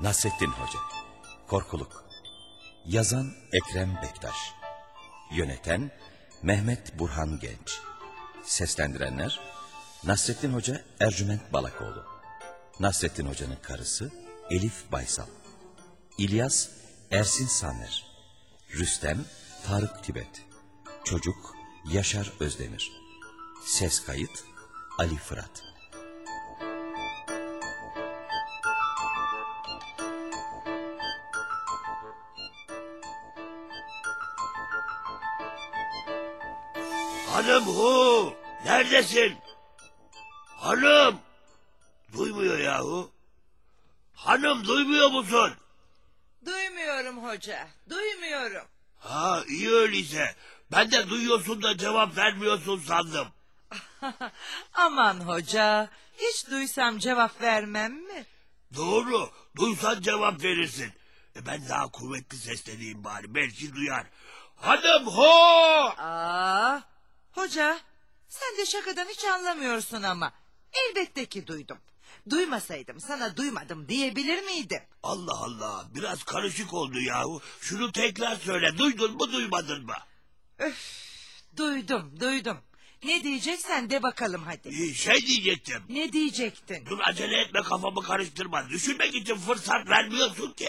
Nasrettin Hoca. Korkuluk. Yazan Ekrem Bektaş. Yöneten Mehmet Burhan Genç. Seslendirenler Nasrettin Hoca Ercüment Balakoğlu. Nasrettin Hoca'nın karısı Elif Baysal. İlyas Ersin Saner. Rüstem Tarık Tibet. Çocuk Yaşar Özdemir. Ses kayıt Ali Fırat Hanım hu! Neredesin? Hanım! Duymuyor yahu. Hanım duymuyor musun? Duymuyorum hoca, duymuyorum. Ha iyi öyleyse. Ben de duyuyorsun da cevap vermiyorsun sandım. Aman hoca, hiç duysam cevap vermem mi? Doğru. Duysan cevap verirsin. E ben daha kuvvetli sesleneyim bari. Belki duyar. Hanım hu! Aa, hoca, sen de şakadan hiç anlamıyorsun ama. Elbette ki duydum. Duymasaydım sana duymadım diyebilir miydim? Allah Allah. Biraz karışık oldu yahu. Şunu tekrar söyle. Duydun mu duymadın mı? Duydum, duydum. Ne diyeceksen de bakalım hadi. Ee, Şey diyecektim. Ne diyecektin? Dur acele etme kafamı karıştırma. Düşünmek için fırsat vermiyorsun ki.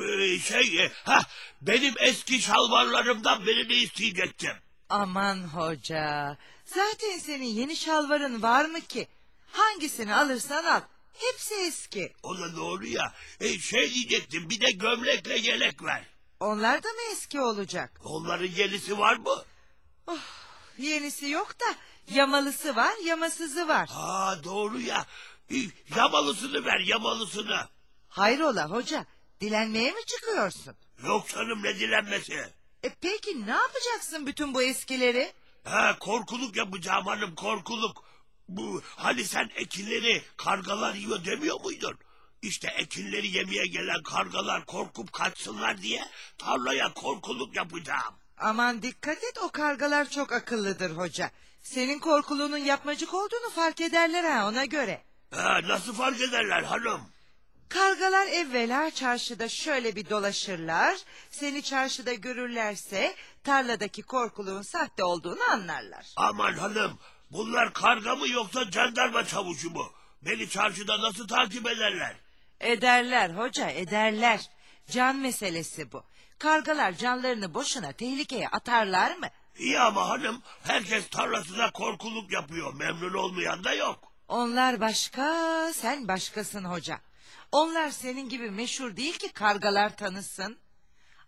Ee, Şey, ha benim eski şalvarlarımdan birini isteyecektim. Aman hoca, zaten senin yeni şalvarın var mı ki? Hangisini alırsan al, hepsi eski. O da doğru ya. E, şey diyecektim bir de gömlekle yelek ver. Onlar da mı eski olacak? Onların yenisi var mı? Yenisi yok da yamalısı var, yamasızı var. Ha doğru ya. E, Yamalısını ver yamalısını. Hayrola hoca, dilenmeye mi çıkıyorsun? Yok canım ne dilenmesi. E peki ne yapacaksın bütün bu eskileri? Ha korkuluk yapacağım hanım korkuluk. Bu hani sen ekinleri kargalar yiyor demiyor muydun? İşte ekinleri yemeye gelen kargalar korkup kaçsınlar diye tarlaya korkuluk yapacağım. Aman dikkat et o kargalar çok akıllıdır hoca. Senin korkuluğunun yapmacık olduğunu fark ederler ha ona göre. Ha, nasıl fark ederler hanım? Kargalar evvela çarşıda şöyle bir dolaşırlar. Seni çarşıda görürlerse tarladaki korkuluğun sahte olduğunu anlarlar. Aman hanım bunlar karga mı yoksa jandarma çavuşu mu? Beni çarşıda nasıl takip ederler? Ederler hoca ederler. Can meselesi bu. Kargalar canlarını boşuna tehlikeye atarlar mı? İyi ama hanım herkes tarlasına korkuluk yapıyor. Memnun olmayan da yok. Onlar başka, sen başkasın hoca. Onlar senin gibi meşhur değil ki kargalar tanısın.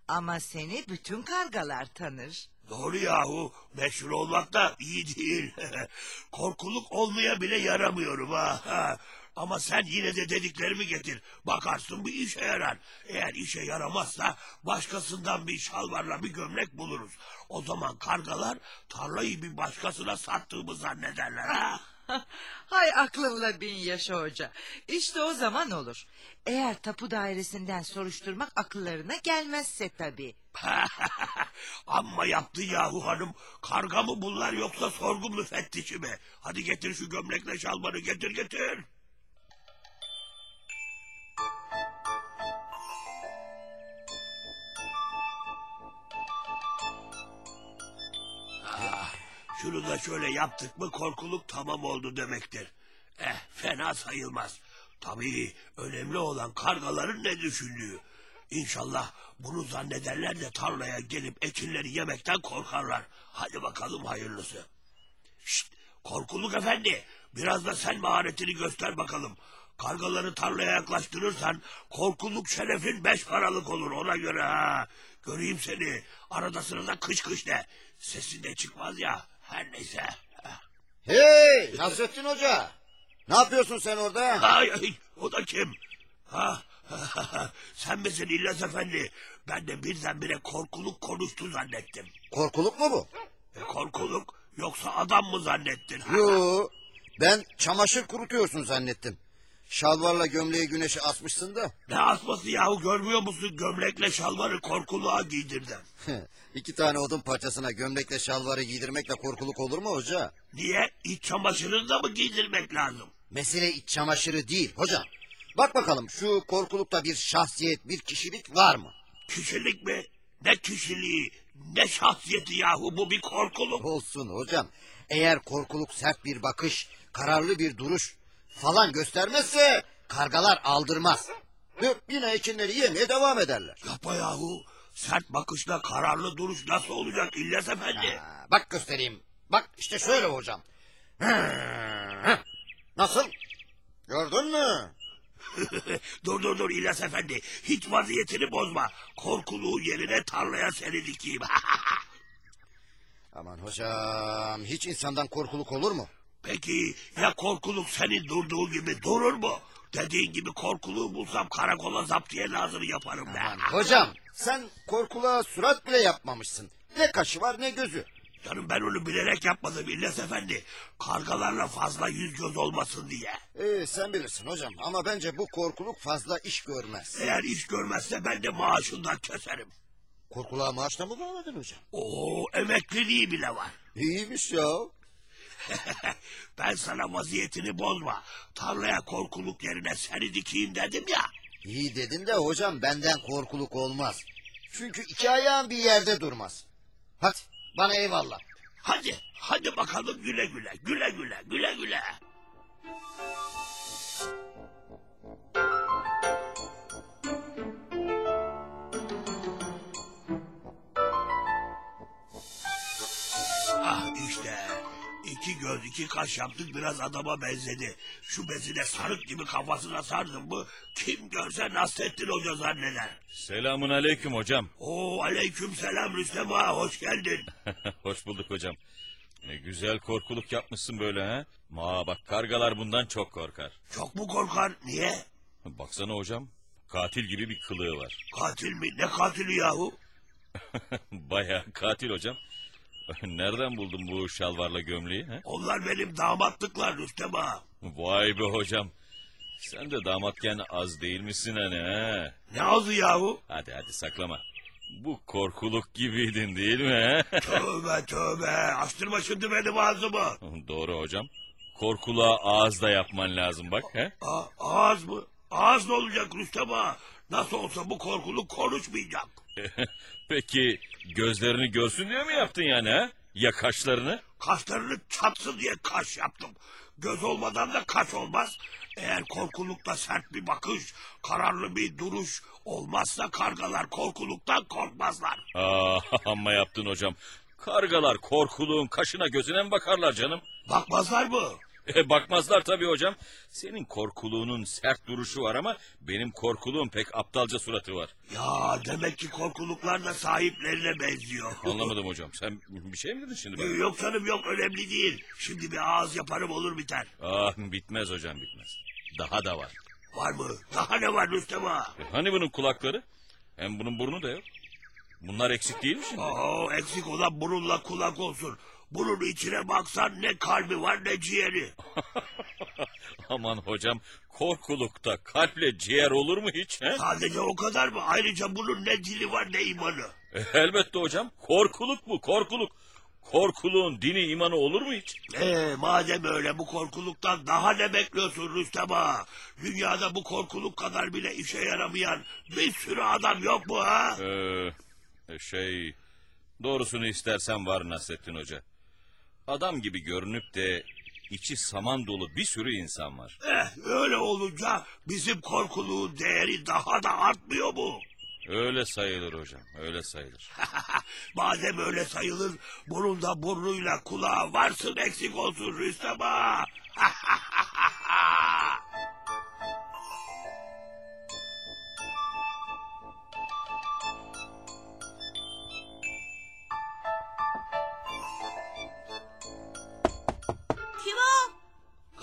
Ama seni bütün kargalar tanır. Doğru yahu meşhur olmak da iyi değil. Korkuluk olmaya bile yaramıyorum ha. Ama sen yine de dediklerimi getir. Bakarsın bir işe yarar. Eğer işe yaramazsa başkasından bir şalvarla bir gömlek buluruz. O zaman kargalar tarlayı bir başkasına sattığımı zannederler ha. Hay aklımla bin yaşa hoca. İşte o zaman olur. Eğer tapu dairesinden soruşturmak akıllarına gelmezse tabii. Amma yaptı yahu hanım. Karga mı bunlar yoksa sorgu müfettişi mi? Hadi getir şu gömlekle şalvarı getir getir. Şunu da şöyle yaptık mı korkuluk tamam oldu demektir. Eh fena sayılmaz. Tabii önemli olan kargaların ne düşündüğü. İnşallah bunu zannederler de tarlaya gelip ekinleri yemekten korkarlar. Hadi bakalım hayırlısı. Şşt, korkuluk efendi biraz da sen maharetini göster bakalım. Kargaları tarlaya yaklaştırırsan korkuluk şerefin beş paralık olur ona göre ha. Göreyim seni arada sırada kış kış de. Sesin de çıkmaz ya her neyse. Hey Nasrettin Hoca. Ne yapıyorsun sen orada? Ay, ay o da kim? Ha, sen misin İlyas Efendi? Ben de birdenbire korkuluk konuştu zannettim. Korkuluk mu bu? E, korkuluk yoksa adam mı zannettin? Yo. Ben çamaşır kurutuyorsun zannettim. Şalvarla gömleği güneşe asmışsın da. Ne asması yahu görmüyor musun? Gömlekle şalvarı korkuluğa giydirdim. İki tane odun parçasına gömlekle şalvarı giydirmekle korkuluk olur mu hoca? Niye? İç çamaşırını da mı giydirmek lazım? Mesele iç çamaşırı değil hocam. Bak bakalım şu korkulukta bir şahsiyet, bir kişilik var mı? Kişilik mi? Ne kişiliği, ne şahsiyeti yahu bu bir korkuluk. Olsun hocam. Eğer korkuluk sert bir bakış, kararlı bir duruş falan göstermezse kargalar aldırmaz. Ve yine ekinleri yemeye devam ederler. Yapma yahu. Sert bakışla kararlı duruş nasıl olacak İlyas Efendi? Ha, bak göstereyim. Bak işte şöyle hocam. Nasıl? Gördün mü? dur dur dur İlyas Efendi. Hiç vaziyetini bozma. Korkuluğu yerine tarlaya seni dikeyim. Aman hocam hiç insandan korkuluk olur mu? Peki ya korkuluk senin durduğu gibi durur mu? Dediğin gibi korkuluğu bulsam karakola zaptiye nazırı yaparım ben. Hocam sen korkuluğa surat bile yapmamışsın. Ne kaşı var ne gözü. Canım ben onu bilerek yapmadım İlyas Efendi. Kargalarla fazla yüz göz olmasın diye. Ee, sen bilirsin hocam ama bence bu korkuluk fazla iş görmez. Eğer iş görmezse ben de maaşından keserim. Korkuluğa maaşla mı bağladın hocam? Oo emekliliği bile var. İyiymiş ya. ben sana vaziyetini bozma. Tarlaya korkuluk yerine seni dikeyim dedim ya. İyi dedin de hocam benden korkuluk olmaz. Çünkü iki ayağım bir yerde durmaz. Hadi bana eyvallah. Hadi, hadi bakalım güle güle, güle güle, güle güle. İki göz iki kaş yaptık biraz adama benzedi. Şu bezine sarık gibi kafasına sardım mı kim görse Nasrettin Hoca zanneder. Selamun aleyküm hocam. Oo aleyküm selam Rüstem ağa hoş geldin. Hoş bulduk hocam. Ne güzel korkuluk yapmışsın böyle ha. Ma bak kargalar bundan çok korkar. Çok mu korkar niye? Baksana hocam. Katil gibi bir kılığı var. Katil mi? Ne katili yahu? Bayağı katil hocam. Nereden buldun bu şalvarla gömleği? Ha? Onlar benim damatlıklar Rüstem ağa. Vay be hocam. Sen de damatken az değil misin hani ha? Ne ağzı yahu? Hadi hadi saklama. Bu korkuluk gibiydin değil mi? ha? Tövbe tövbe. Açtırma şimdi benim ağzımı. Doğru hocam. Korkuluğa ağızda yapman lazım bak. He? A ağız mı? Ağız ne olacak Rüstem ağa? Nasıl olsa bu korkuluk konuşmayacak. Peki gözlerini görsün diye mi yaptın yani ha? Ya kaşlarını? Kaşlarını çatsın diye kaş yaptım. Göz olmadan da kaş olmaz. Eğer korkulukta sert bir bakış, kararlı bir duruş olmazsa kargalar korkuluktan korkmazlar. Aa, amma yaptın hocam. Kargalar korkuluğun kaşına gözüne mi bakarlar canım? Bakmazlar mı? E, bakmazlar tabii hocam. Senin korkuluğunun sert duruşu var ama benim korkuluğum pek aptalca suratı var. Ya demek ki korkuluklar da sahiplerine benziyor. Anlamadım hocam. Sen bir şey mi dedin şimdi bana? Yok canım yok önemli değil. Şimdi bir ağız yaparım olur biter. Ah bitmez hocam bitmez. Daha da var. Var mı? Daha ne var Rüstem ağa? E, hani bunun kulakları? Hem bunun burnu da yok. Bunlar eksik değil mi şimdi? Oo, eksik olan burunla kulak olsun. Bunun içine baksan ne kalbi var ne ciğeri. Aman hocam korkulukta kalple ciğer olur mu hiç? He? Sadece o kadar mı? Ayrıca bunun ne dili var ne imanı. E, elbette hocam. Korkuluk bu korkuluk. Korkuluğun dini imanı olur mu hiç? Ee, madem öyle bu korkuluktan daha ne bekliyorsun Rüstem ağa? Dünyada bu korkuluk kadar bile işe yaramayan bir sürü adam yok mu ha? Ee, şey doğrusunu istersen var Nasrettin Hoca. Adam gibi görünüp de içi saman dolu bir sürü insan var. Eh, öyle olunca bizim korkuluğun değeri daha da artmıyor mu? Öyle sayılır hocam öyle sayılır. Madem öyle sayılır, bunun da burnuyla kulağı varsın eksik olsun Rüstem ağa.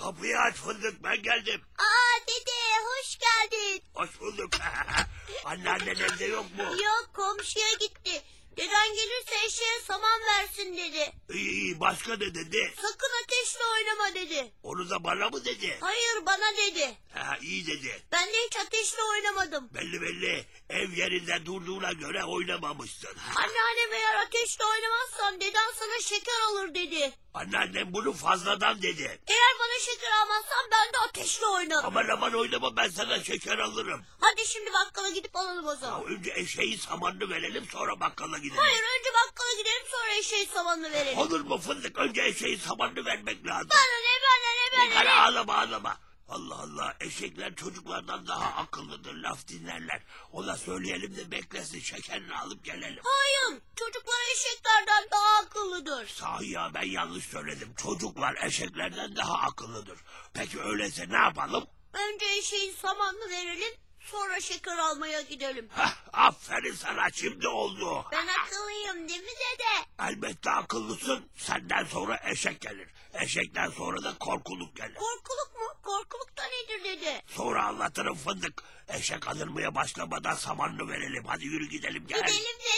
Kapıyı aç fındık ben geldim. Aa dede hoş geldin. Hoş bulduk. Anneannen evde yok mu? Yok komşuya gitti. Deden gelirse eşeğe saman versin dedi. İyi iyi başka ne dedi? Sakın ateşle oynama dedi. Onu da bana mı dedi? Hayır bana dedi. Ha, iyi dedi. Ben de hiç ateşle oynamadım. Belli belli ev yerinde durduğuna göre oynamamışsın. Anneannem eğer ateşle oynamazsan deden sana şeker alır dedi. Anneannem bunu fazladan dedi. Eğer bana şeker almazsan ben de ateşle oynarım. Aman aman oynama ben sana şeker alırım. Hadi şimdi bakkala gidip alalım o Ya zaman. önce eşeğin samanını verelim sonra bakkala gidelim. Hayır önce bakkala gidelim sonra eşeğin samanını verelim. Olur mu fındık önce eşeğin samanını vermek lazım. Bana ne bana ne bana ne. ağlama ağlama. Allah Allah eşekler çocuklardan daha akıllıdır laf dinlerler. Ona söyleyelim de beklesin şekerini alıp gelelim. Hayır çocuklar eşeklerden daha akıllıdır. Sahi ya ben yanlış söyledim. Çocuklar eşeklerden daha akıllıdır. Peki öyleyse ne yapalım? Önce eşeğin samanını verelim sonra şeker almaya gidelim. Hah, aferin sana şimdi oldu. Ben akıllıyım değil mi dede? Elbette akıllısın. Senden sonra eşek gelir. Eşekten sonra da korkuluk gelir. Korkuluk mu? Korkuluk da nedir dede? Sonra anlatırım fındık. Eşek alınmaya başlamadan samanını verelim. Hadi yürü gidelim gel. Gidelim dedeciğim.